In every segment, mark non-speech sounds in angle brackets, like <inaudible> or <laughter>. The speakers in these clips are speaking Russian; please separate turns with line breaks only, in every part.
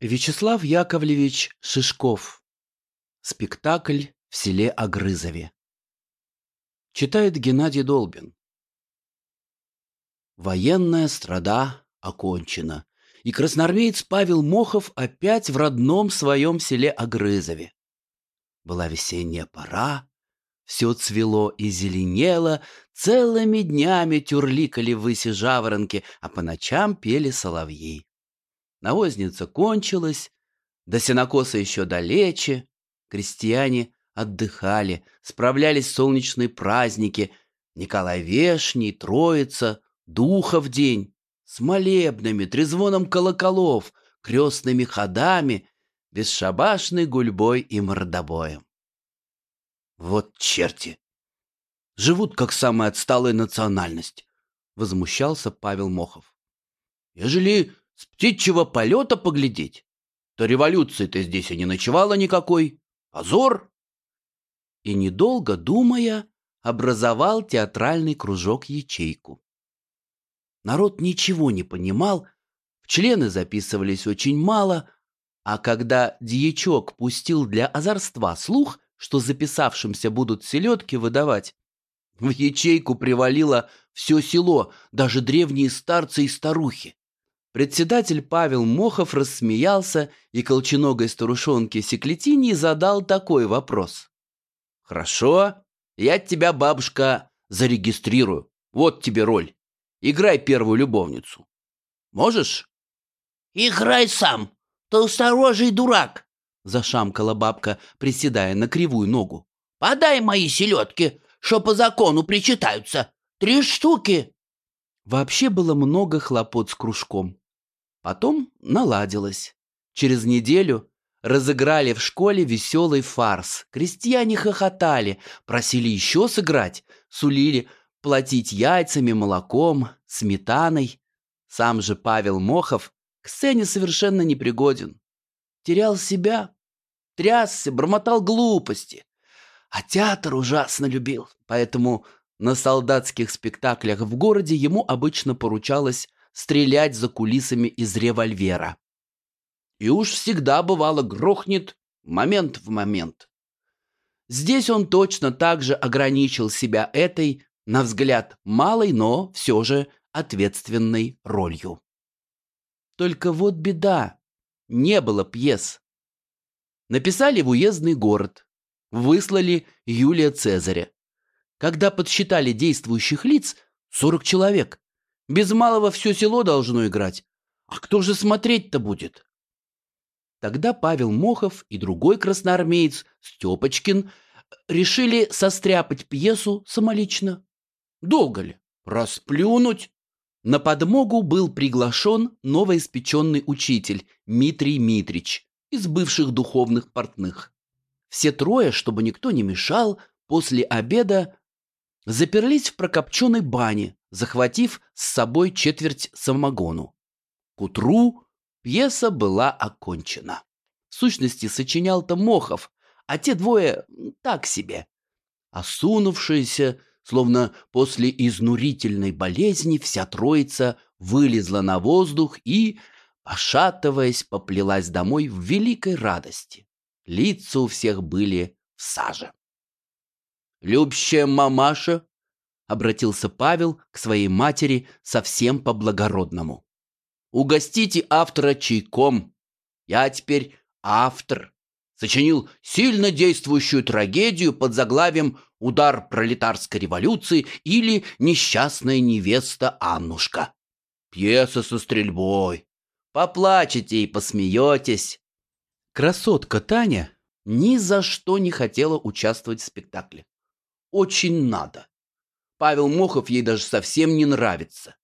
Вячеслав Яковлевич Шишков. Спектакль в селе Огрызове. Читает Геннадий Долбин. Военная страда окончена, и красноармеец Павел Мохов опять в родном своем селе Огрызове. Была весенняя пора, все цвело и зеленело, целыми днями тюрликали выси жаворонки, а по ночам пели соловьи. Навозница кончилась, до сенокоса еще далече. Крестьяне отдыхали, справлялись солнечные праздники. Николай Вешний, Троица, Духов день. С молебными, трезвоном колоколов, крестными ходами, бесшабашной гульбой и мордобоем. Вот черти! Живут, как самая отсталая национальность, возмущался Павел Мохов. Ежели с птичьего полета поглядеть, то революции-то здесь и не ночевала никакой. Позор!» И, недолго думая, образовал театральный кружок-ячейку. Народ ничего не понимал, в члены записывались очень мало, а когда дьячок пустил для озорства слух, что записавшимся будут селедки выдавать, в ячейку привалило все село, даже древние старцы и старухи. Председатель Павел Мохов рассмеялся и колченогой старушонке Секлетини задал такой вопрос. «Хорошо, я тебя, бабушка, зарегистрирую. Вот тебе роль. Играй первую любовницу. Можешь?»
«Играй сам, толсторожий дурак!»
Зашамкала бабка, приседая на кривую ногу.
«Подай мои селедки, что по закону причитаются. Три штуки!»
Вообще было много хлопот с кружком. Потом наладилось. Через неделю разыграли в школе веселый фарс. Крестьяне хохотали, просили еще сыграть, сулили платить яйцами, молоком, сметаной. Сам же Павел Мохов к сцене совершенно непригоден. Терял себя, трясся, бормотал глупости. А театр ужасно любил, поэтому на солдатских спектаклях в городе ему обычно поручалось стрелять за кулисами из револьвера. И уж всегда бывало грохнет момент в момент. Здесь он точно так же ограничил себя этой, на взгляд, малой, но все же ответственной ролью. Только вот беда. Не было пьес. Написали в уездный город. Выслали Юлия Цезаря. Когда подсчитали действующих лиц, 40 человек. Без малого все село должно играть. А кто же смотреть-то будет? Тогда Павел Мохов и другой красноармеец, Степочкин, решили состряпать пьесу самолично. Долго ли? Расплюнуть? На подмогу был приглашен новоиспеченный учитель Митрий Митрич из бывших духовных портных. Все трое, чтобы никто не мешал, после обеда заперлись в прокопченной бане, захватив с собой четверть самогону. К утру пьеса была окончена. В сущности, сочинял-то Мохов, а те двое так себе. Осунувшиеся, словно после изнурительной болезни, вся троица вылезла на воздух и, пошатываясь, поплелась домой в великой радости. Лица у всех были в саже. Любящая мамаша — обратился Павел к своей матери совсем по-благородному. «Угостите автора чайком. Я теперь автор. Сочинил сильно действующую трагедию под заглавием «Удар пролетарской революции» или «Несчастная невеста Аннушка». Пьеса со стрельбой. Поплачете и посмеетесь. Красотка Таня ни за что не хотела участвовать в спектакле. Очень надо. Павел Мохов ей даже совсем не нравится.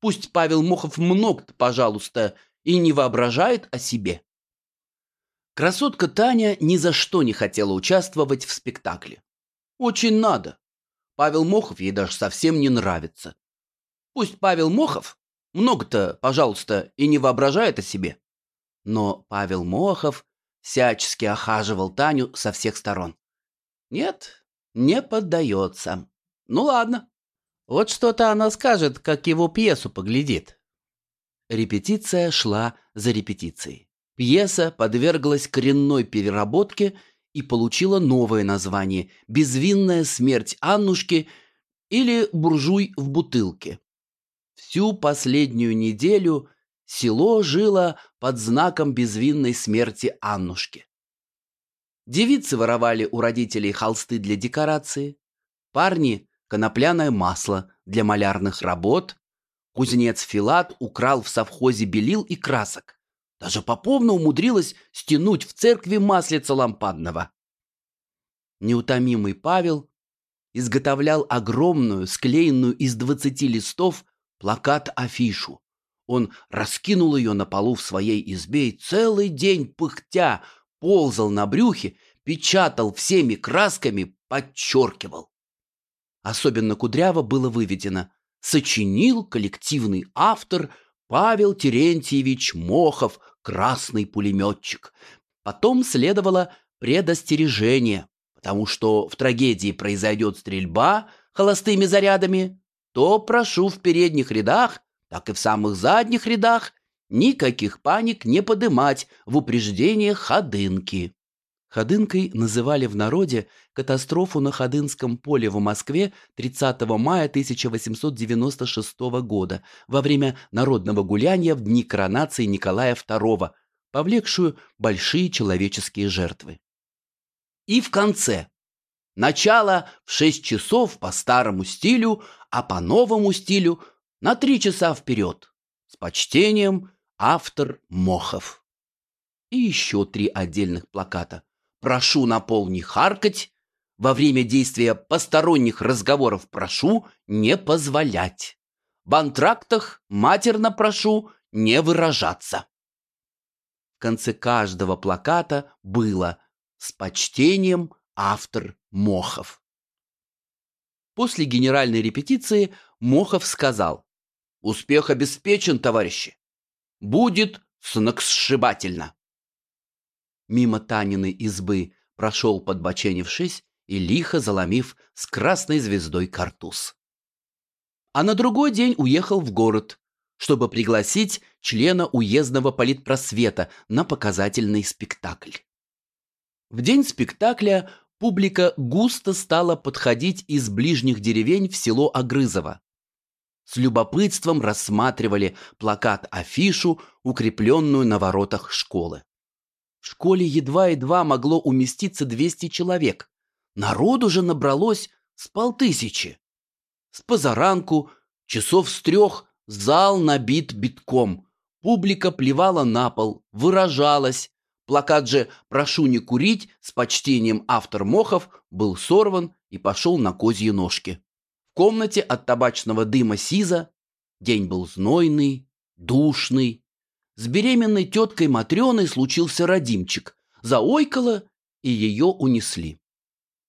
Пусть Павел Мохов много-то, пожалуйста, и не воображает о себе. Красотка Таня ни за что не хотела участвовать в спектакле. Очень надо. Павел Мохов ей даже совсем не нравится. Пусть Павел Мохов много-то, пожалуйста, и не воображает о себе. Но Павел Мохов всячески охаживал Таню со всех сторон. Нет, не поддается. Ну ладно. Вот что-то она скажет, как его пьесу поглядит. Репетиция шла за репетицией. Пьеса подверглась коренной переработке и получила новое название «Безвинная смерть Аннушки» или «Буржуй в бутылке». Всю последнюю неделю село жило под знаком безвинной смерти Аннушки. Девицы воровали у родителей холсты для декорации, парни – конопляное масло для малярных работ, кузнец Филат украл в совхозе белил и красок. Даже Поповна умудрилась стянуть в церкви маслица лампадного. Неутомимый Павел изготовлял огромную, склеенную из двадцати листов, плакат-афишу. Он раскинул ее на полу в своей избе и целый день пыхтя ползал на брюхе, печатал всеми красками, подчеркивал. Особенно кудряво было выведено «Сочинил коллективный автор Павел Терентьевич Мохов, красный пулеметчик». Потом следовало предостережение, потому что в трагедии произойдет стрельба холостыми зарядами, то прошу в передних рядах, так и в самых задних рядах никаких паник не подымать в упреждение ходынки. Ходынкой называли в народе катастрофу на Ходынском поле в Москве 30 мая 1896 года во время народного гуляния в дни коронации Николая II, повлекшую большие человеческие жертвы. И в конце. Начало в 6 часов по старому стилю, а по новому стилю на 3 часа вперед. С почтением автор Мохов. И еще три отдельных плаката. Прошу на пол не харкать. Во время действия посторонних разговоров прошу не позволять. В антрактах матерно прошу не выражаться. В конце каждого плаката было «С почтением автор Мохов». После генеральной репетиции Мохов сказал «Успех обеспечен, товарищи. Будет сногсшибательно». Мимо Таниной избы прошел подбоченившись и лихо заломив с красной звездой картуз. А на другой день уехал в город, чтобы пригласить члена уездного политпросвета на показательный спектакль. В день спектакля публика густо стала подходить из ближних деревень в село Огрызово. С любопытством рассматривали плакат-афишу, укрепленную на воротах школы. В школе едва-едва могло уместиться 200 человек. Народу же набралось с полтысячи. С позаранку, часов с трех, зал набит битком. Публика плевала на пол, выражалась, Плакат же «Прошу не курить» с почтением автор Мохов был сорван и пошел на козьи ножки. В комнате от табачного дыма сиза день был знойный, душный. С беременной теткой Матрёной случился родимчик. Заойкало, и ее унесли.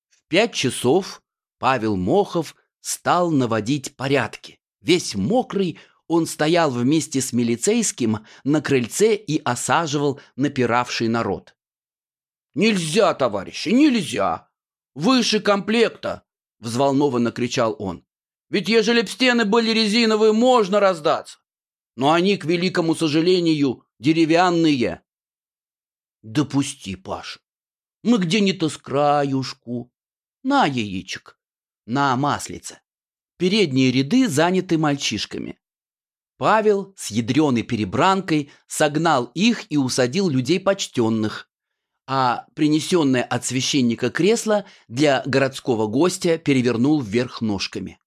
В пять часов Павел Мохов стал наводить порядки. Весь мокрый, он стоял вместе с милицейским на крыльце и осаживал напиравший народ. «Нельзя, товарищи, нельзя! Выше комплекта!» — взволнованно кричал он. «Ведь ежели б стены были резиновые, можно раздаться. Но они, к великому сожалению, деревянные». «Допусти, Паша, мы где-нибудь с краюшку. На яичек, на маслице. Передние ряды заняты мальчишками. Павел с ядреной перебранкой согнал их и усадил людей почтенных, а принесенное от священника кресло для городского гостя перевернул вверх ножками.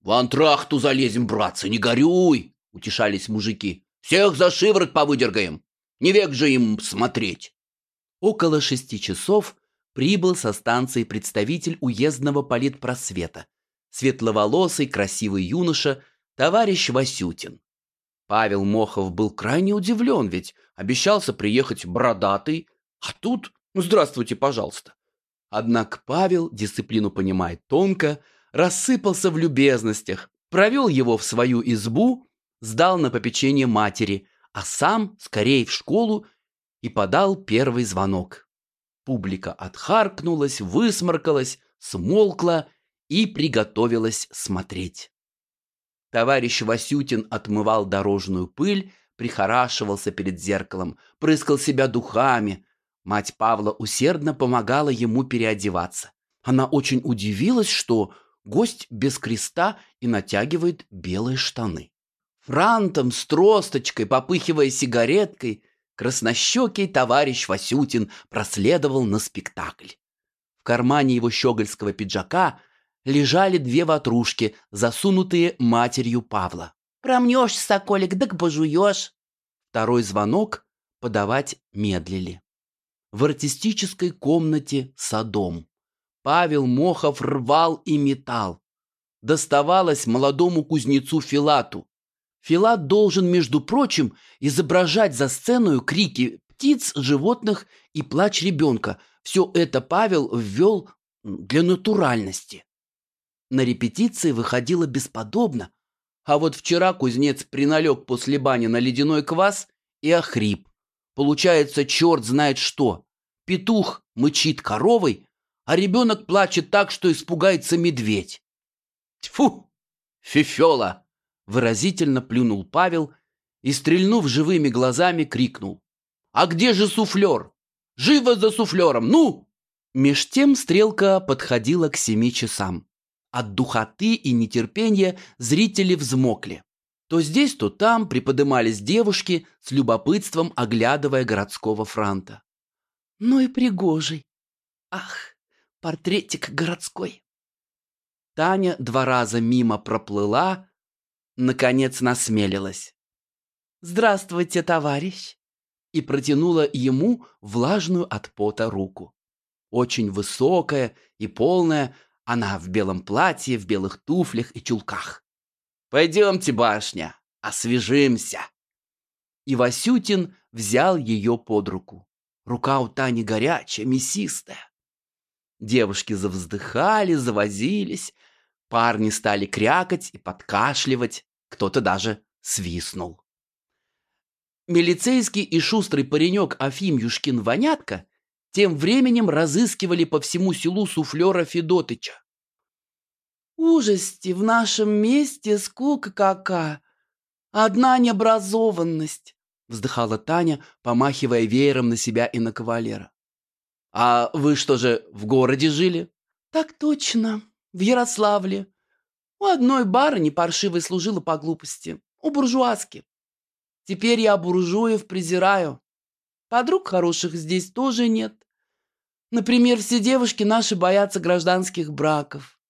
«В антрахту залезем, братцы, не горюй!» — утешались мужики. «Всех за шиворот повыдергаем! Не век же им смотреть!» Около шести часов прибыл со станции представитель уездного политпросвета, светловолосый красивый юноша товарищ Васютин. Павел Мохов был крайне удивлен, ведь обещался приехать бородатый, а тут «здравствуйте, пожалуйста». Однако Павел, дисциплину понимает тонко, рассыпался в любезностях, провел его в свою избу, сдал на попечение матери, а сам скорее в школу и подал первый звонок. Публика отхаркнулась, высморкалась, смолкла и приготовилась смотреть. Товарищ Васютин отмывал дорожную пыль, прихорашивался перед зеркалом, прыскал себя духами. Мать Павла усердно помогала ему переодеваться. Она очень удивилась, что гость без креста и натягивает белые штаны. Франтом с тросточкой, попыхивая сигареткой, краснощекий товарищ Васютин проследовал на спектакль. В кармане его щегольского пиджака лежали две ватрушки, засунутые матерью Павла.
Промнешь, соколик, да пожуешь.
Второй звонок подавать медлили. В артистической комнате садом. Павел Мохов рвал и метал. Доставалось молодому кузнецу Филату. Филат должен, между прочим, изображать за сцену крики птиц, животных и плач ребенка. Все это Павел ввел для натуральности. На репетиции выходило бесподобно, а вот вчера кузнец приналег после бани на ледяной квас и охрип. Получается, черт знает что. Петух мычит коровой, а ребенок плачет так, что испугается медведь. Тьфу! Фифела! Выразительно плюнул Павел и, стрельнув живыми глазами, крикнул. «А где же суфлер? Живо за суфлером! Ну!» Меж тем стрелка подходила к семи часам. От духоты и нетерпения зрители взмокли. То здесь, то там приподымались девушки, с любопытством оглядывая городского франта.
«Ну и пригожий! Ах, портретик городской!»
Таня два раза мимо проплыла, наконец насмелилась.
«Здравствуйте, товарищ!»
и протянула ему влажную от пота руку. Очень высокая и полная, она в белом платье, в белых туфлях и чулках. «Пойдемте, башня, освежимся!» И Васютин взял ее под руку. Рука у Тани горячая, мясистая. Девушки завздыхали, завозились, парни стали крякать и подкашливать, кто-то даже свистнул. Милицейский и шустрый паренек Афим Юшкин-Вонятка тем временем разыскивали по всему селу суфлера Федотыча.
«Ужасти, в нашем месте скука какая! Одна необразованность!»
вздыхала Таня, помахивая веером на себя и на кавалера. «А вы что же, в городе жили?»
«Так точно, в Ярославле. У одной барыни паршивой служила по глупости, у буржуазки. Теперь я буржуев презираю. Подруг хороших здесь тоже нет. Например, все девушки наши боятся гражданских браков.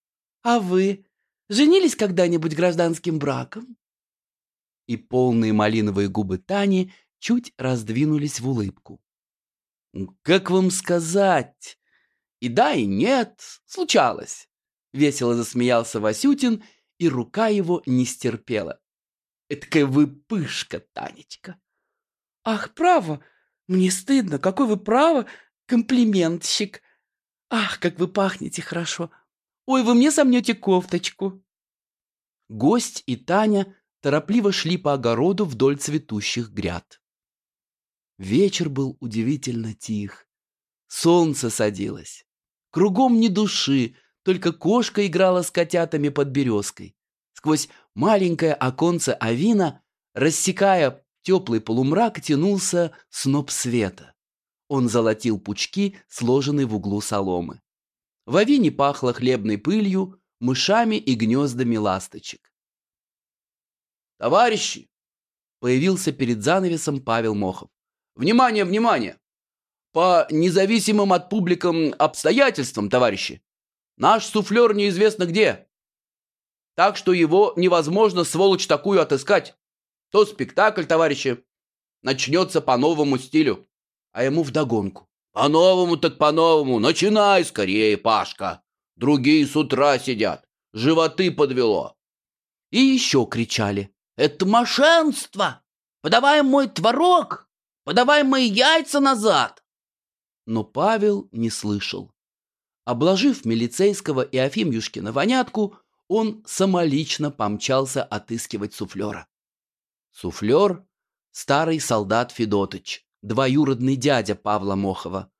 А вы женились когда-нибудь гражданским браком?
И полные малиновые губы Тани чуть раздвинулись в улыбку. Как вам сказать? И да, и нет, случалось. Весело засмеялся Васютин, и рука его не стерпела. Эткая вы пышка, Танечка.
Ах, право, мне стыдно, какой вы право комплиментщик. Ах, как вы пахнете хорошо. Ой, вы мне сомнете кофточку.
Гость и Таня торопливо шли по огороду вдоль цветущих гряд. Вечер был удивительно тих. Солнце садилось. Кругом ни души, только кошка играла с котятами под березкой. Сквозь маленькое оконце авина, рассекая теплый полумрак, тянулся сноп света. Он золотил пучки, сложенные в углу соломы. В авине пахло хлебной пылью, мышами и гнездами ласточек. «Товарищи!» — появился перед занавесом Павел Мохов. «Внимание, внимание! По независимым от публикам обстоятельствам, товарищи, наш суфлер неизвестно где. Так что его невозможно, сволочь такую, отыскать. То спектакль, товарищи, начнется по новому стилю а ему вдогонку. «По-новому так по-новому! Начинай скорее, Пашка! Другие с утра сидят, животы подвело!» И еще кричали. «Это мошенство! Подавай мой творог! Подавай мои яйца назад!» Но Павел не слышал. Обложив милицейского и Афимюшкина вонятку, он самолично помчался отыскивать суфлера. Суфлер — старый солдат Федотыч, двоюродный дядя Павла Мохова.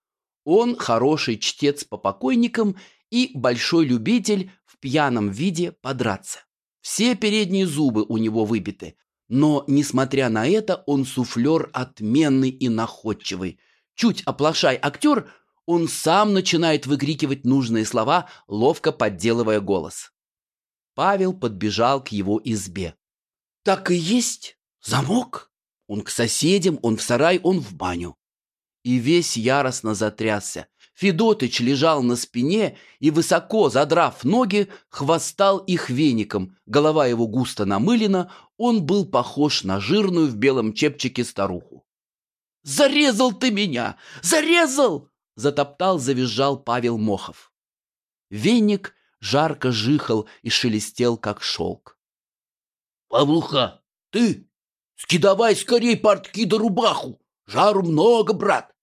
Он хороший чтец по покойникам и большой любитель в пьяном виде подраться. Все передние зубы у него выбиты, Но, несмотря на это, он суфлер отменный и находчивый. Чуть оплошай актер, он сам начинает выкрикивать нужные слова, ловко подделывая голос. Павел подбежал к его избе. «Так и есть! Замок! Он к соседям, он в сарай, он в баню!» И весь яростно затрясся. Федотыч лежал на спине и, высоко задрав ноги, хвостал их веником. Голова его густо намылена, он был похож на жирную в белом чепчике старуху. «Зарезал ты меня! Зарезал!» Затоптал, завизжал Павел Мохов. Веник жарко жихал и шелестел, как шелк.
«Павлуха, ты скидавай скорей портки да рубаху! Жару много, брат!»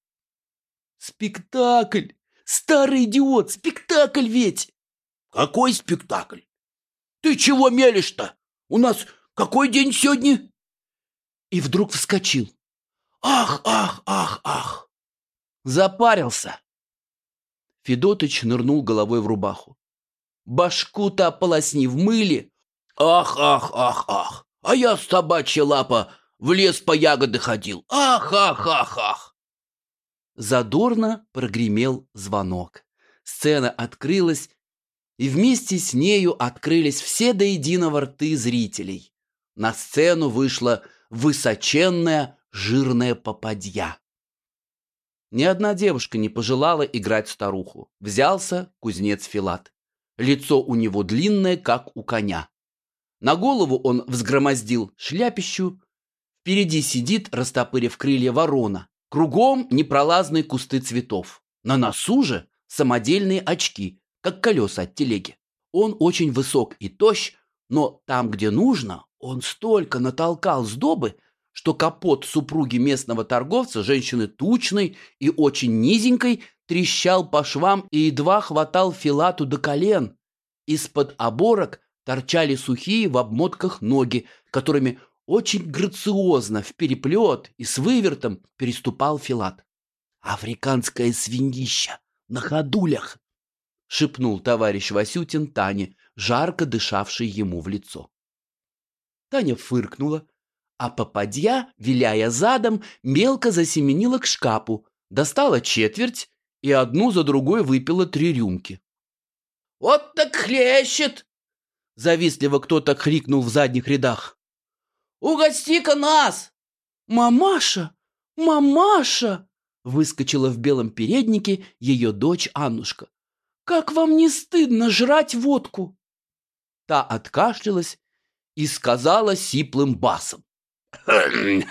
Спектакль! Старый идиот, спектакль ведь!
Какой спектакль? Ты чего мелешь-то? У нас какой день сегодня?
И вдруг вскочил.
Ах, ах, ах, ах!
Запарился. Федотыч нырнул головой в рубаху. Башку-то ополосни в мыле.
Ах, ах, ах, ах! А я с собачья лапа в лес по ягоды ходил. Ах, ах, ах, ах!
Задорно прогремел звонок. Сцена открылась, и вместе с нею открылись все до единого рты зрителей. На сцену вышла высоченная жирная попадья. Ни одна девушка не пожелала играть старуху. Взялся кузнец Филат. Лицо у него длинное, как у коня. На голову он взгромоздил шляпищу. Впереди сидит, растопырив крылья ворона. Кругом непролазные кусты цветов. На носу же самодельные очки, как колеса от телеги. Он очень высок и тощ, но там, где нужно, он столько натолкал сдобы, что капот супруги местного торговца, женщины тучной и очень низенькой, трещал по швам и едва хватал филату до колен. Из-под оборок торчали сухие в обмотках ноги, которыми очень грациозно, в переплет и с вывертом переступал Филат. «Африканское свинища! На ходулях!» — шепнул товарищ Васютин Тане, жарко дышавший ему в лицо. Таня фыркнула, а попадья, виляя задом, мелко засеменила к шкапу, достала четверть и одну за другой выпила три рюмки.
«Вот так хлещет!»
Завистливо кто-то крикнул в задних рядах.
Угости-ка нас!»
«Мамаша! Мамаша!»
Выскочила в белом переднике ее дочь Аннушка.
«Как вам не стыдно жрать водку?»
Та откашлялась и сказала сиплым басом. <coughs>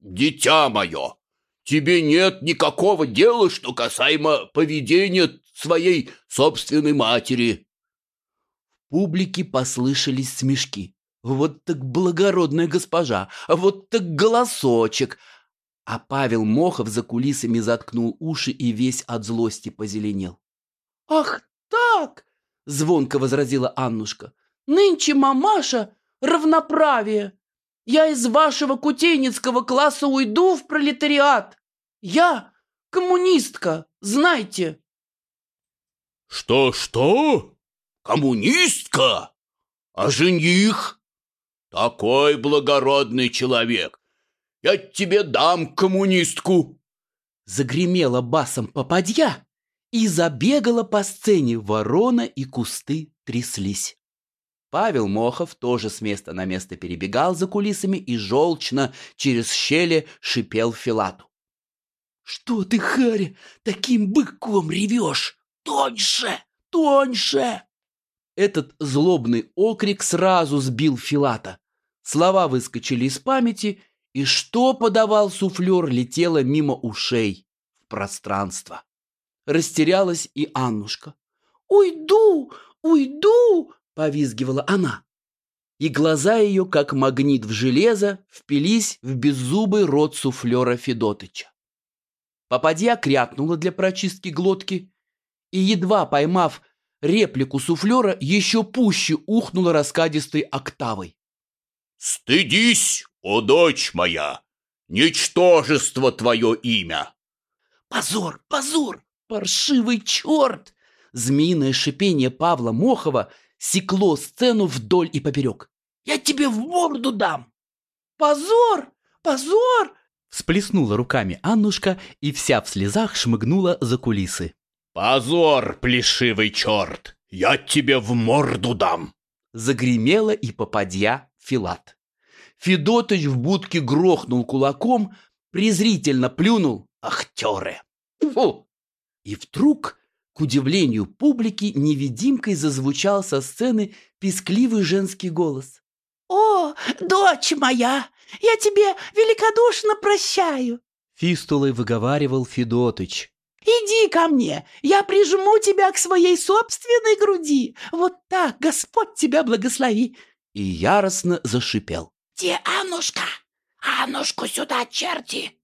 «Дитя мое, тебе нет никакого дела, что касаемо поведения своей собственной матери».
В публике послышались смешки. Вот так благородная госпожа, вот так голосочек. А Павел Мохов за кулисами заткнул уши и весь от злости позеленел.
«Ах так!» — звонко возразила Аннушка. «Нынче мамаша равноправие. Я из вашего кутейницкого класса уйду в пролетариат. Я коммунистка, знайте».
«Что-что? Коммунистка? А жених?» Такой благородный человек. Я тебе дам коммунистку.
Загремела басом попадья, и забегала по сцене ворона, и кусты тряслись. Павел Мохов тоже с места на место перебегал за кулисами и желчно через щели шипел Филату.
«Что ты, Харя, таким быком ревешь? Тоньше, тоньше!»
Этот злобный окрик сразу сбил Филата. Слова выскочили из памяти, и что подавал суфлер, летело мимо ушей в пространство. Растерялась и Аннушка.
«Уйду! Уйду!» — повизгивала она.
И глаза ее, как магнит в железо, впились в беззубый рот суфлера Федотыча. Попадья крякнула для прочистки глотки и, едва поймав реплику суфлера еще пуще ухнула раскадистой октавой.
«Стыдись, о дочь моя! Ничтожество твое имя!»
«Позор, позор, паршивый черт!»
Змеиное шипение Павла Мохова секло сцену вдоль и поперек.
«Я тебе в морду дам! Позор! Позор!
Всплеснула руками Аннушка и вся в слезах шмыгнула за кулисы.
«Позор, плешивый черт! Я тебе в морду дам!»
Загремела и попадья Филат. Федотыч в будке грохнул кулаком, презрительно плюнул «Ахтеры!» Фу! И вдруг, к удивлению публики, невидимкой зазвучал со сцены пискливый женский голос.
«О, дочь моя, я тебе великодушно прощаю!»
Фистулой выговаривал Федотыч.
«Иди ко мне, я прижму тебя к своей собственной груди. Вот так, Господь тебя благослови!»
И яростно зашипел.
«Где Аннушка? Аннушку сюда, черти!»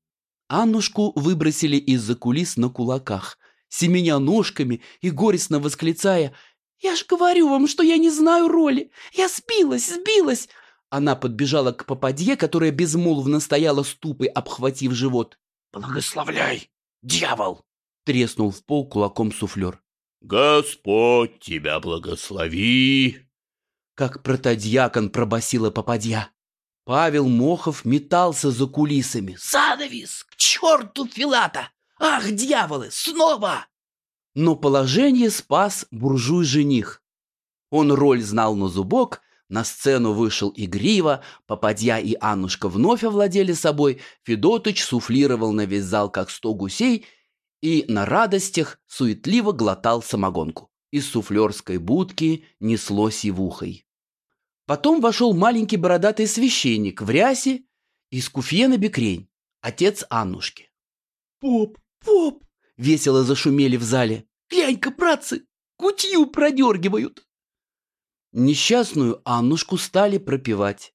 Аннушку выбросили из-за кулис на кулаках, семеня ножками и горестно восклицая
«Я ж говорю вам, что я не знаю роли! Я сбилась, сбилась!
Она подбежала к попадье, которая безмолвно стояла ступой, обхватив живот.
«Благословляй, дьявол!»
— треснул в пол кулаком суфлер.
«Господь тебя благослови!»
Как протодьякон пробасила попадья. Павел Мохов метался за кулисами.
«Занавес! К черту Филата! Ах, дьяволы, снова!»
Но положение спас буржуй-жених. Он роль знал на зубок на сцену вышел игриво, Попадья и Аннушка вновь овладели собой, Федотыч суфлировал на весь зал, как сто гусей, и на радостях суетливо глотал самогонку. Из суфлерской будки несло сивухой. Потом вошел маленький бородатый священник в рясе из куфьена Бекрень, отец Аннушки.
«Поп, поп!»
— весело зашумели в зале.
«Глянь-ка, братцы, кутью продергивают!»
Несчастную Аннушку стали пропевать.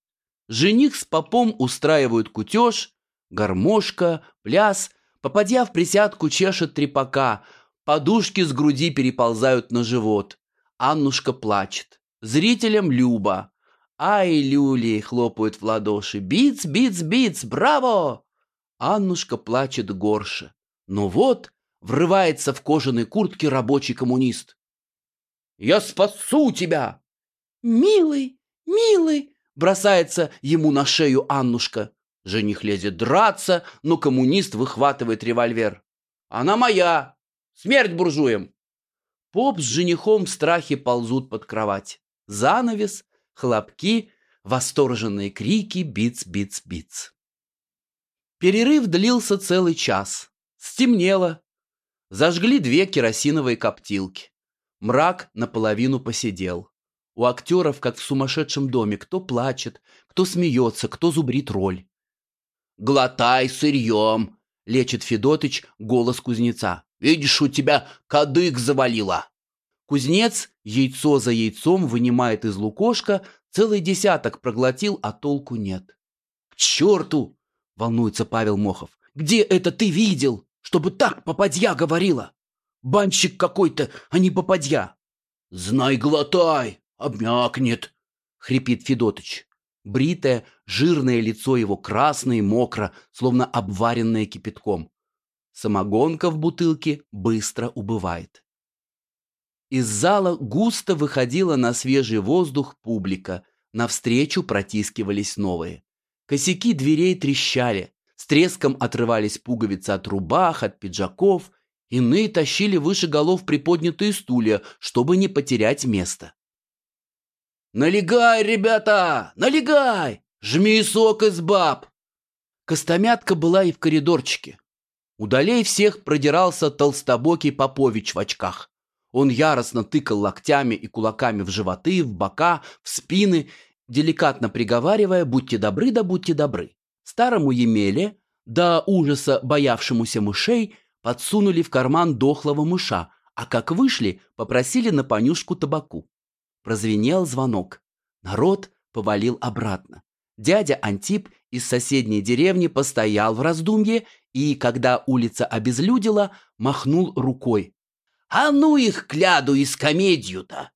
Жених с попом устраивают кутеж, гармошка, пляс, попадя в присядку чешет трепака, подушки с груди переползают на живот. Аннушка плачет. Зрителям Люба. Ай, люли, хлопают в ладоши. Биц, биц, биц, браво! Аннушка плачет горше. Но вот врывается в кожаной куртке рабочий коммунист. «Я спасу тебя!»
«Милый, милый!»
Бросается ему на шею Аннушка. Жених лезет драться, но коммунист выхватывает револьвер. «Она моя! Смерть буржуям!» Поп с женихом в страхе ползут под кровать. Занавес, хлопки, восторженные крики «биц-биц-биц». Перерыв длился целый час. Стемнело. Зажгли две керосиновые коптилки. Мрак наполовину посидел. У актеров, как в сумасшедшем доме, кто плачет, кто смеется, кто зубрит роль. «Глотай сырьем!» — лечит Федотыч голос кузнеца. «Видишь, у тебя кадык завалило!» Кузнец яйцо за яйцом вынимает из лукошка, целый десяток проглотил, а толку нет. «К черту!» — волнуется Павел Мохов. «Где это ты видел, чтобы так попадья говорила? Банщик какой-то, а не попадья!» «Знай, глотай!» обмякнет, — хрипит Федотыч. Бритое, жирное лицо его красное и мокро, словно обваренное кипятком. Самогонка в бутылке быстро убывает. Из зала густо выходила на свежий воздух публика, навстречу протискивались новые. Косяки дверей трещали, с треском отрывались пуговицы от рубах, от пиджаков, иные тащили выше голов приподнятые стулья, чтобы не потерять место. «Налегай, ребята! Налегай! Жми сок из баб!» Костомятка была и в коридорчике. Удалей всех продирался толстобокий Попович в очках. Он яростно тыкал локтями и кулаками в животы, в бока, в спины, деликатно приговаривая «будьте добры, да будьте добры». Старому Емеле, до ужаса боявшемуся мышей, подсунули в карман дохлого мыша, а как вышли, попросили на понюшку табаку. Прозвенел звонок. Народ повалил обратно. Дядя Антип из соседней деревни постоял в раздумье и, когда улица обезлюдила, махнул рукой. «А ну их кляду из комедию-то!»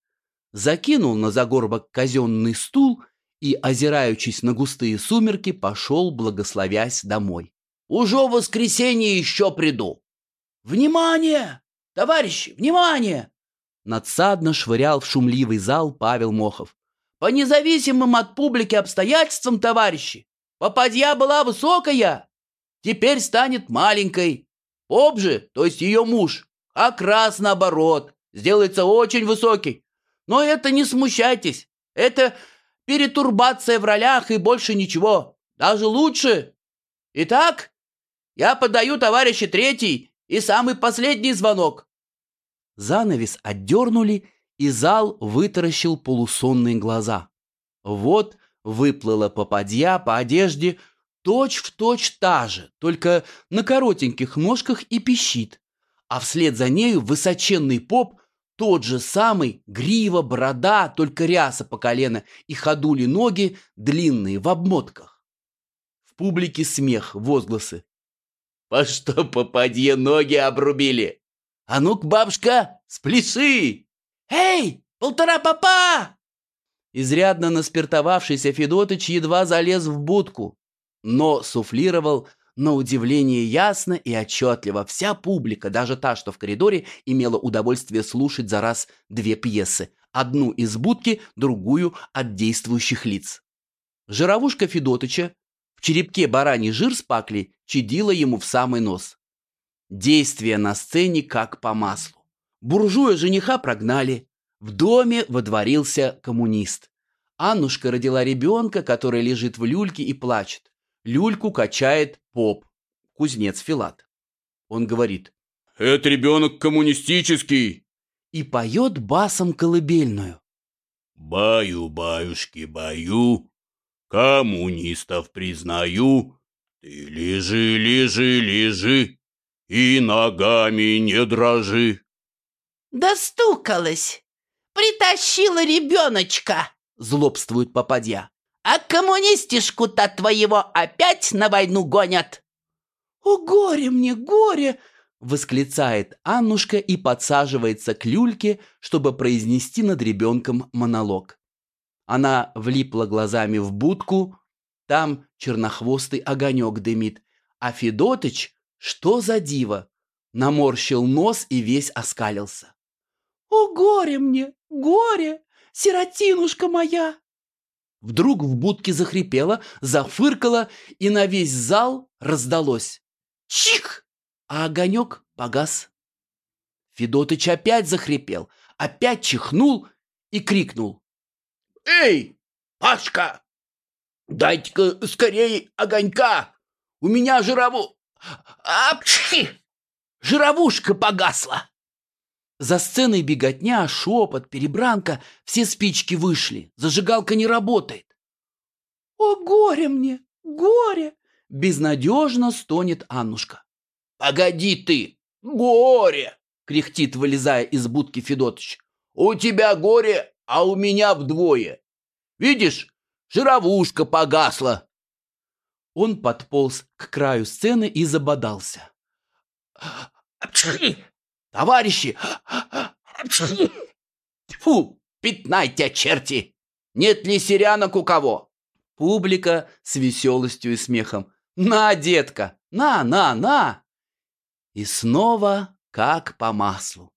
Закинул на загорбок казенный стул и, озираючись на густые сумерки, пошел, благословясь, домой. «Уже в воскресенье еще приду!» «Внимание! Товарищи, внимание!» Надсадно швырял в шумливый зал Павел Мохов. «По независимым от публики обстоятельствам, товарищи, Попадья была высокая, теперь станет маленькой. Поп же, то есть ее муж, как раз наоборот, сделается очень высокий. Но это не смущайтесь, это перетурбация в ролях и больше ничего, даже лучше. Итак, я подаю товарищи третий и самый последний звонок. Занавес отдернули, и зал вытаращил полусонные глаза. Вот выплыла попадья по одежде точь в точь та же, только на коротеньких ножках и пищит. А вслед за нею высоченный поп, тот же самый, грива, борода, только ряса по колено и ходули ноги, длинные, в обмотках. В публике смех, возгласы. «По что попадье ноги обрубили? А ну-ка, бабушка, спляши!» «Эй, полтора попа!» Изрядно наспиртовавшийся Федотыч едва залез в будку, но суфлировал на удивление ясно и отчетливо. Вся публика, даже та, что в коридоре, имела удовольствие слушать за раз две пьесы. Одну из будки, другую от действующих лиц. Жировушка Федотыча в черепке бараний жир с пакли чадила ему в самый нос. Действие на сцене как по маслу. Буржуя жениха прогнали, в доме водворился коммунист. Аннушка родила ребенка, который лежит в люльке и плачет. Люльку качает поп, кузнец Филат. Он говорит,
«Это ребенок коммунистический!»
И поет басом колыбельную.
«Баю-баюшки, баю, коммунистов признаю, ты лежи, лежи, лежи, и ногами не дрожи».
«Достукалась!» Притащила ребеночка!» — злобствует попадья. «А коммунистишку-то твоего опять на войну гонят!»
«О, горе мне, горе!» — восклицает Аннушка и подсаживается к люльке, чтобы произнести над ребенком монолог. Она влипла глазами в будку, там чернохвостый огонек дымит, а Федотыч, что за диво, наморщил нос и весь оскалился.
«О, горе мне, горе, сиротинушка моя!»
Вдруг в будке захрипело, зафыркало, и на весь зал раздалось. Чих! А огонек погас. Федотыч опять захрипел, опять чихнул и крикнул.
«Эй, Пашка, дайте-ка скорее огонька! У меня жирову... Апчхи! Жировушка погасла!»
За сценой беготня, шепот, перебранка. Все спички вышли. Зажигалка не работает.
«О, горе мне! Горе!»
Безнадежно стонет Аннушка.
«Погоди ты! Горе!»
Кряхтит, вылезая из будки Федотыч.
«У тебя горе, а у меня вдвое. Видишь, жировушка погасла!»
Он подполз к краю сцены и забодался.
Товарищи! Фу, пятнайте, черти! Нет ли серянок у кого?
Публика с веселостью и смехом. На, детка, на, на, на! И снова как по маслу.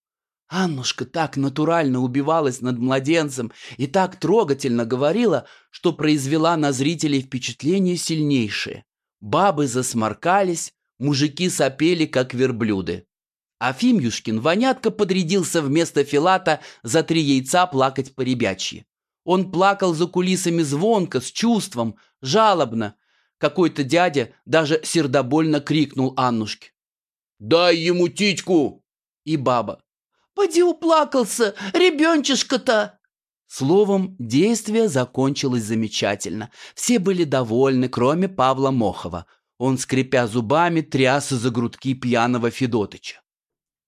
Аннушка так натурально убивалась над младенцем и так трогательно говорила, что произвела на зрителей впечатление сильнейшее. Бабы засморкались, мужики сопели, как верблюды. А Фимюшкин вонятка подрядился вместо Филата за три яйца плакать по ребячьи. Он плакал за кулисами звонко, с чувством, жалобно. Какой-то дядя даже сердобольно крикнул Аннушке.
«Дай ему титьку!»
И баба.
«Поди уплакался, ребенчишка-то!»
Словом, действие закончилось замечательно. Все были довольны, кроме Павла Мохова. Он, скрипя зубами, тряс за грудки пьяного Федотыча.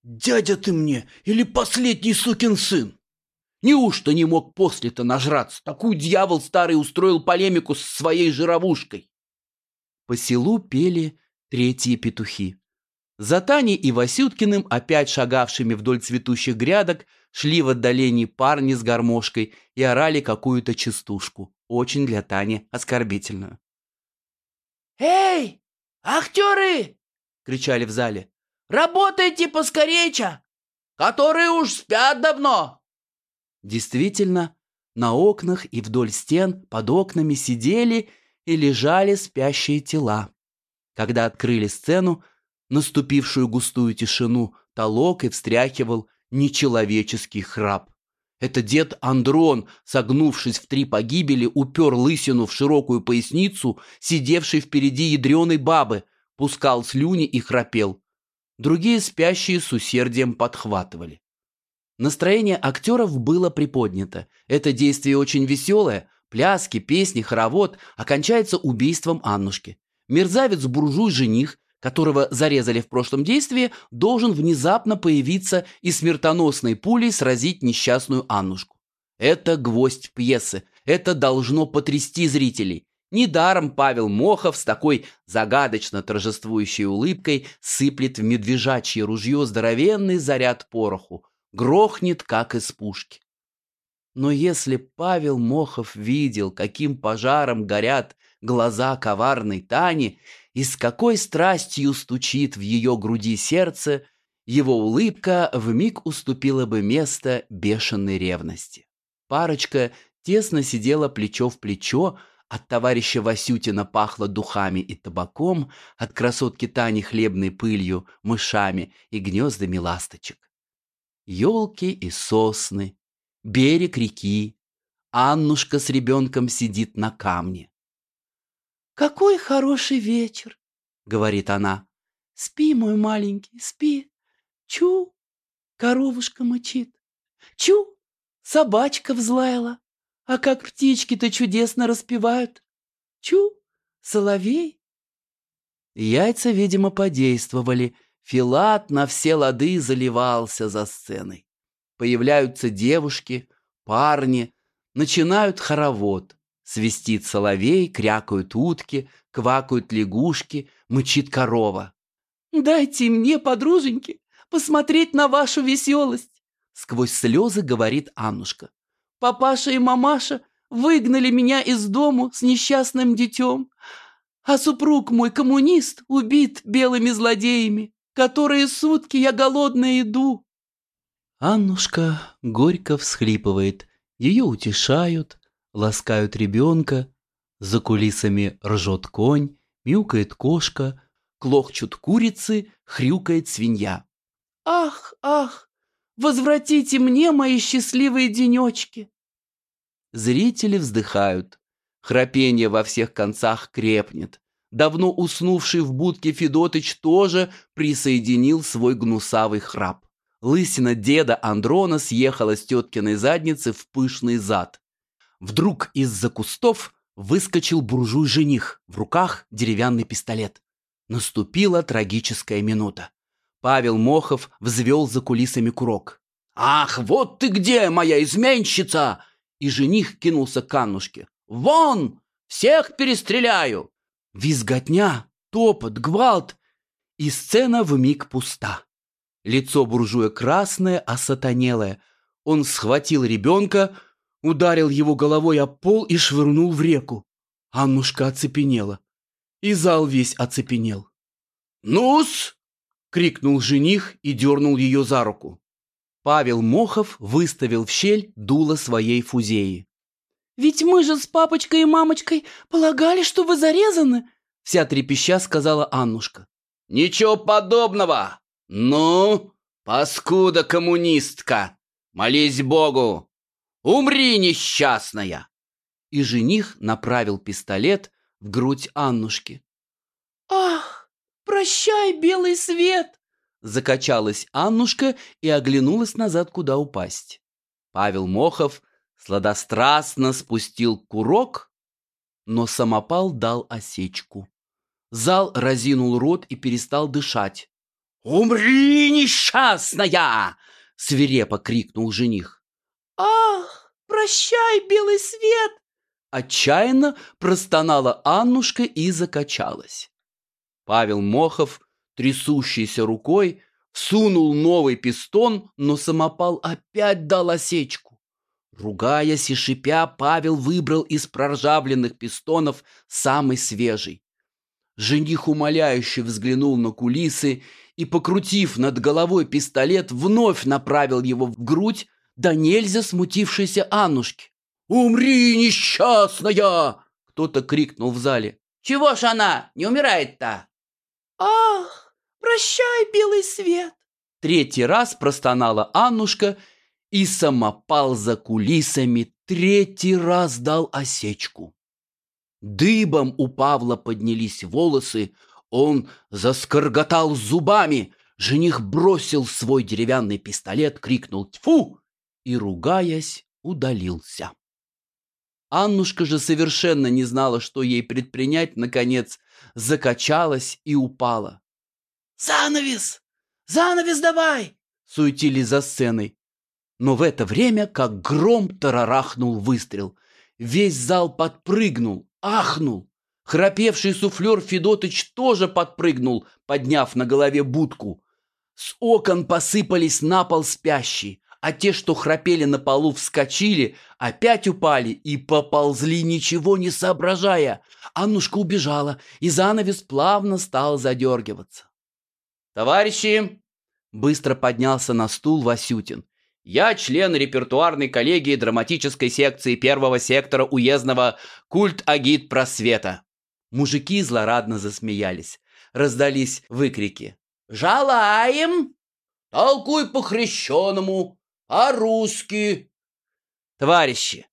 «Дядя ты мне или последний сукин сын?
Неужто не мог после-то нажраться? Такую дьявол старый устроил полемику с своей жировушкой!» По селу пели третьи петухи. За Таней и Васюткиным, опять шагавшими вдоль цветущих грядок, шли в отдалении парни с гармошкой и орали какую-то частушку, очень для Тани оскорбительную.
«Эй, актеры!» — кричали в зале. Работайте поскореча, которые уж спят давно.
Действительно, на окнах и вдоль стен под окнами сидели и лежали спящие тела. Когда открыли сцену, наступившую густую тишину, толок встряхивал нечеловеческий храп. Это дед Андрон, согнувшись в три погибели, упер лысину в широкую поясницу, сидевшей впереди ядреной бабы, пускал слюни и храпел. Другие спящие с усердием подхватывали. Настроение актеров было приподнято. Это действие очень веселое. Пляски, песни, хоровод окончается убийством Аннушки. Мерзавец-буржуй-жених которого зарезали в прошлом действии, должен внезапно появиться и смертоносной пулей сразить несчастную Аннушку. Это гвоздь пьесы. Это должно потрясти зрителей. Недаром Павел Мохов с такой загадочно торжествующей улыбкой сыплет в медвежачье ружье здоровенный заряд пороху. Грохнет, как из пушки. Но если Павел Мохов видел, каким пожаром горят глаза коварной Тани, и с какой страстью стучит в ее груди сердце, его улыбка вмиг уступила бы место бешеной ревности. Парочка тесно сидела плечо в плечо, от товарища Васютина пахло духами и табаком, от красотки Тани хлебной пылью, мышами и гнездами ласточек. Елки и сосны, берег реки, Аннушка с ребенком сидит на камне.
«Какой хороший вечер!» — говорит она. «Спи, мой маленький, спи. Чу, коровушка мычит. Чу, собачка взлаяла. А как птички-то чудесно распевают. Чу, соловей».
Яйца, видимо, подействовали. Филат на все лады заливался за сценой. Появляются девушки, парни, начинают хоровод. Свистит соловей, крякают утки, квакают лягушки, мычит корова.
«Дайте мне, подруженьки, посмотреть на вашу веселость!»
Сквозь слезы говорит Аннушка.
«Папаша и мамаша выгнали меня из дому с несчастным детем, а супруг мой коммунист убит белыми злодеями, которые сутки я голодная иду».
Аннушка горько всхлипывает, ее утешают, ласкают ребенка, за кулисами ржет конь, мяукает кошка, клохчут курицы, хрюкает свинья.
«Ах, ах, возвратите мне мои счастливые денечки!»
Зрители вздыхают. Храпение во всех концах крепнет. Давно уснувший в будке Федотыч тоже присоединил свой гнусавый храп. Лысина деда Андрона съехала с теткиной задницы в пышный зад. Вдруг из-за кустов выскочил буржуй-жених, в руках деревянный пистолет. Наступила трагическая минута. Павел Мохов взвел за кулисами курок. «Ах, вот ты где, моя изменщица!» И жених кинулся к Аннушке. «Вон! Всех перестреляю!» Визготня, топот, гвалт. И сцена вмиг пуста. Лицо буржуя красное, осатанелое. Он схватил ребенка, ударил его головой о пол и швырнул в реку. Аннушка оцепенела. И зал весь оцепенел. «Ну-с!» — крикнул жених и дернул ее за руку. Павел Мохов выставил в щель дуло своей фузеи.
«Ведь мы же с папочкой и мамочкой полагали, что вы зарезаны!»
Вся трепеща сказала Аннушка. «Ничего подобного! Ну, паскуда коммунистка! Молись Богу, Умри, несчастная!» И жених направил пистолет в грудь Аннушки.
«Ах, прощай, белый свет!»
Закачалась Аннушка и оглянулась назад, куда упасть. Павел Мохов сладострастно спустил курок, но самопал дал осечку. Зал разинул рот и перестал дышать. «Умри, несчастная!» — свирепо крикнул жених.
«Ах!» Прощай, белый свет!»
Отчаянно простонала Аннушка и закачалась. Павел Мохов, трясущейся рукой, всунул новый пистон, но самопал опять дал осечку. Ругаясь и шипя, Павел выбрал из проржавленных пистонов самый свежий. Жених умоляюще взглянул на кулисы и, покрутив над головой пистолет, вновь направил его в грудь, да нельзя смутившейся Аннушки. «Умри, несчастная!» кто-то крикнул в зале.
«Чего ж она не умирает-то?»
«Ах, прощай, белый свет!» Третий раз простонала Аннушка, и самопал за кулисами третий раз дал осечку. Дыбом у Павла поднялись волосы, он заскорготал зубами. Жених бросил свой деревянный пистолет, крикнул «Тьфу!» и, ругаясь, удалился. Аннушка же совершенно не знала, что ей предпринять, наконец, закачалась и упала.
«Занавес! Занавес давай!»
суетились за сценой. Но в это время, как гром, тарарахнул выстрел. Весь зал подпрыгнул, ахнул. Храпевший суфлер Федотыч тоже подпрыгнул, подняв на голове будку. С окон посыпались на пол спящие, а те, что храпели на полу, вскочили, опять упали и поползли, ничего не соображая. Аннушка убежала, и занавес плавно стал задергиваться. «Товарищи!» — быстро поднялся на стул Васютин. «Я член репертуарной коллегии драматической секции первого сектора уездного культ-агит просвета». Мужики злорадно засмеялись. Раздались выкрики.
«Желаем!»
«Толкуй по-хрещеному! А-русски!»
Товарищи,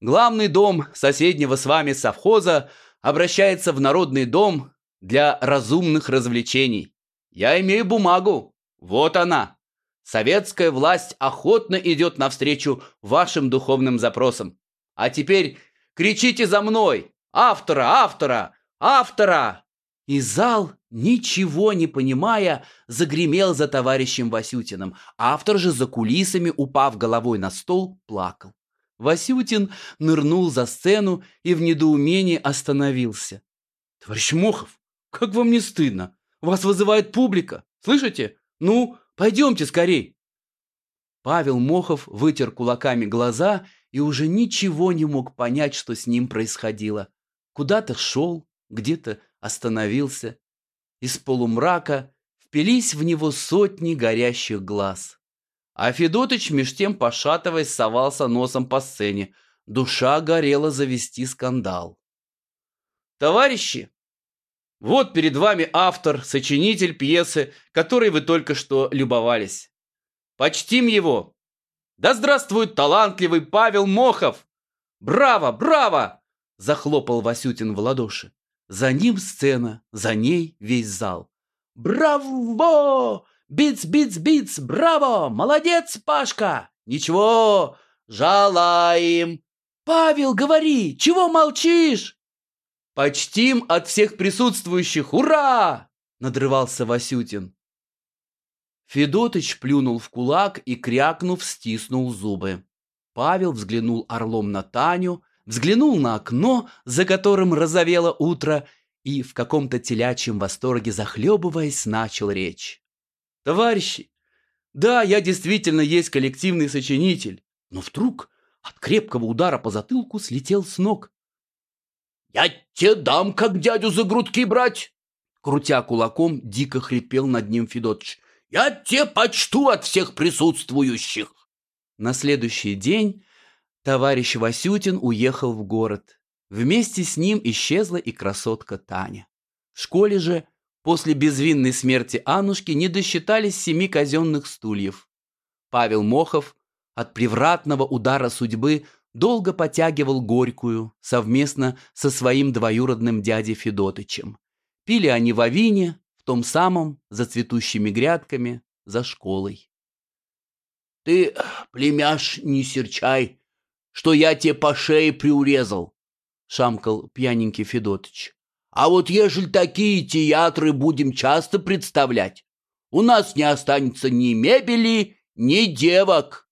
главный дом соседнего с вами совхоза обращается в народный дом для разумных развлечений. Я имею бумагу. Вот она. Советская власть охотно идет навстречу вашим духовным запросам. А теперь кричите за мной. Автора, автора, автора! И зал, ничего не понимая, загремел за товарищем Васютиным. Автор же за кулисами, упав головой на стол, плакал. Васютин нырнул за сцену и в недоумении остановился. «Товарищ Мохов, как вам не стыдно? Вас вызывает публика. Слышите? Ну, пойдемте скорей!» Павел Мохов вытер кулаками глаза и уже ничего не мог понять, что с ним происходило. Куда-то шел, где-то остановился. Из полумрака впились в него сотни горящих глаз. А Федотыч меж тем, пошатываясь, совался носом по сцене. Душа горела завести скандал. «Товарищи, вот перед вами автор, сочинитель пьесы, которой вы только что любовались. Почтим его! Да здравствует талантливый Павел Мохов! Браво, браво! Захлопал Васютин в ладоши. За ним сцена, за ней весь зал. «Браво! Биц, биц, биц! Браво! Молодец, Пашка! Ничего, жалаем! Павел, говори, чего молчишь?» «Почтим от всех присутствующих! Ура!» — надрывался Васютин. Федотыч плюнул в кулак и, крякнув, стиснул зубы. Павел взглянул орлом на Таню, взглянул на окно, за которым разовело утро, и в каком-то телячьем восторге, захлебываясь, начал речь. «Товарищи, да, я действительно есть коллективный сочинитель, но вдруг от крепкого удара по затылку слетел с ног.
«Я тебе дам, как дядю за грудки брать!»
Крутя кулаком, дико хрипел над ним Федотыч.
«Я тебе почту от всех присутствующих!»
На следующий день товарищ Васютин уехал в город. Вместе с ним исчезла и красотка Таня. В школе же после безвинной смерти Аннушки не досчитались семи казенных стульев. Павел Мохов от превратного удара судьбы долго потягивал горькую совместно со своим двоюродным дядей Федотычем. Пили они в Авине, в том самом, за цветущими грядками, за школой.
«Ты, племяш, не серчай, что я тебе по шее приурезал», — шамкал пьяненький Федотыч. «А вот ежели такие театры будем часто представлять, у нас не останется ни мебели, ни девок».